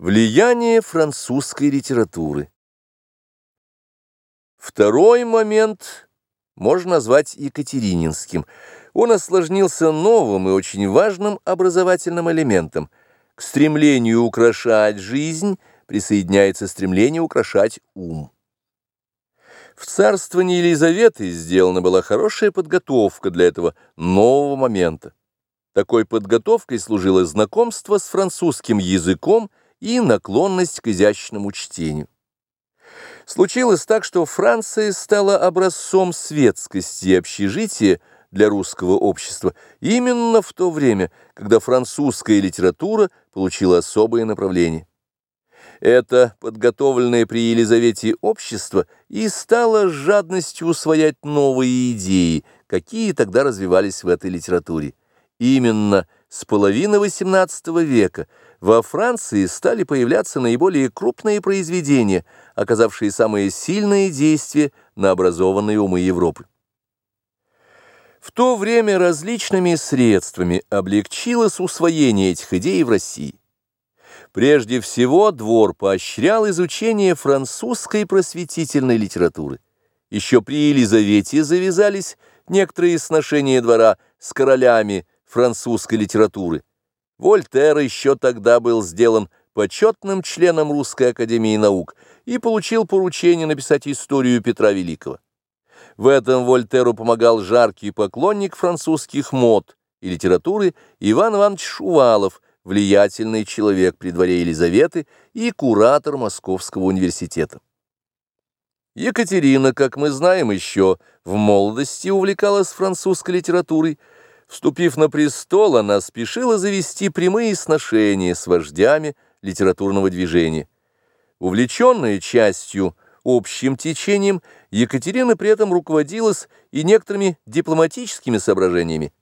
Влияние французской литературы Второй момент можно назвать Екатерининским. Он осложнился новым и очень важным образовательным элементом. К стремлению украшать жизнь присоединяется стремление украшать ум. В царствовании Елизаветы сделана была хорошая подготовка для этого нового момента. Такой подготовкой служило знакомство с французским языком и наклонность к изящному чтению. Случилось так, что Франция стала образцом светскости и общежития для русского общества именно в то время, когда французская литература получила особое направление. Это подготовленное при Елизавете общество и стало жадностью усвоять новые идеи, какие тогда развивались в этой литературе. Именно с половины XVIII века во Франции стали появляться наиболее крупные произведения, оказавшие самое сильное действие на образованные умы Европы. В то время различными средствами облегчилось усвоение этих идей в России. Прежде всего, двор поощрял изучение французской просветительной литературы. Еще при Елизавете завязались некоторые сношения двора с королями французской литературы. Вольтер еще тогда был сделан почетным членом Русской академии наук и получил поручение написать историю Петра Великого. В этом Вольтеру помогал жаркий поклонник французских мод и литературы Иван Иванович Шувалов, влиятельный человек при дворе Елизаветы и куратор Московского университета. Екатерина, как мы знаем, еще в молодости увлекалась французской литературой, Вступив на престол, она спешила завести прямые сношения с вождями литературного движения. Увлеченная частью общим течением, Екатерина при этом руководилась и некоторыми дипломатическими соображениями.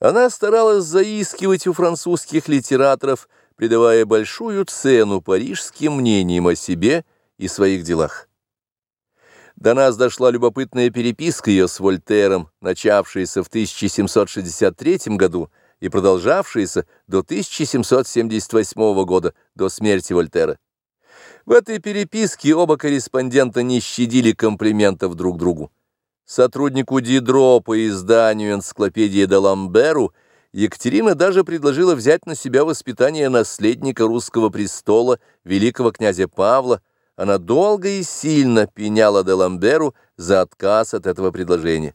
Она старалась заискивать у французских литераторов, придавая большую цену парижским мнениям о себе и своих делах. До нас дошла любопытная переписка ее с Вольтером, начавшаяся в 1763 году и продолжавшаяся до 1778 года, до смерти Вольтера. В этой переписке оба корреспондента не щадили комплиментов друг другу. Сотруднику Дидро по изданию энциклопедии Даламберу Екатерина даже предложила взять на себя воспитание наследника русского престола, великого князя Павла, она долго и сильно пеняла Деламберу за отказ от этого предложения.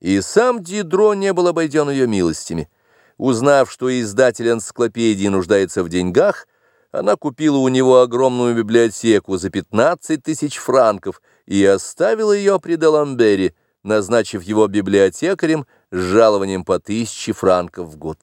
И сам Дидро не был обойден ее милостями. Узнав, что издатель энциклопедии нуждается в деньгах, она купила у него огромную библиотеку за 15 тысяч франков и оставила ее при Деламбере, назначив его библиотекарем с жалованием по тысяче франков в год.